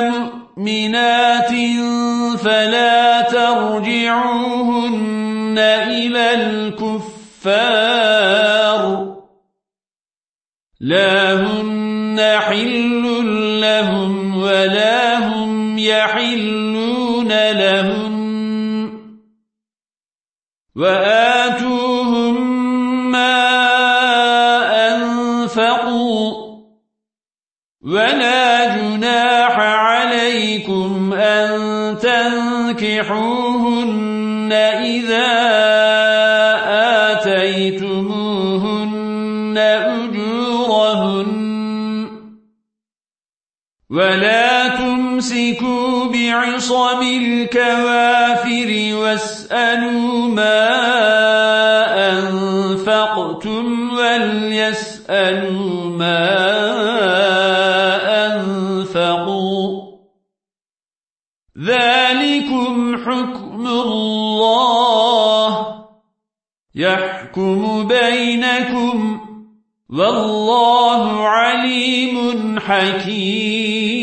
مؤمنات فلا ترجعوهن إلى الكفار لا هن حل لهم ولا هم يحلون لهم وآتوهم ما أنفقوا ولا جناح تنكحوهن إذا آتيتموهن أجورهن ولا تمسكوا بعصم الكوافر واسألوا ما أنفقتم وليسألوا ما أنفقوا ذلكم حكم الله يحكم بينكم والله عليم حكيم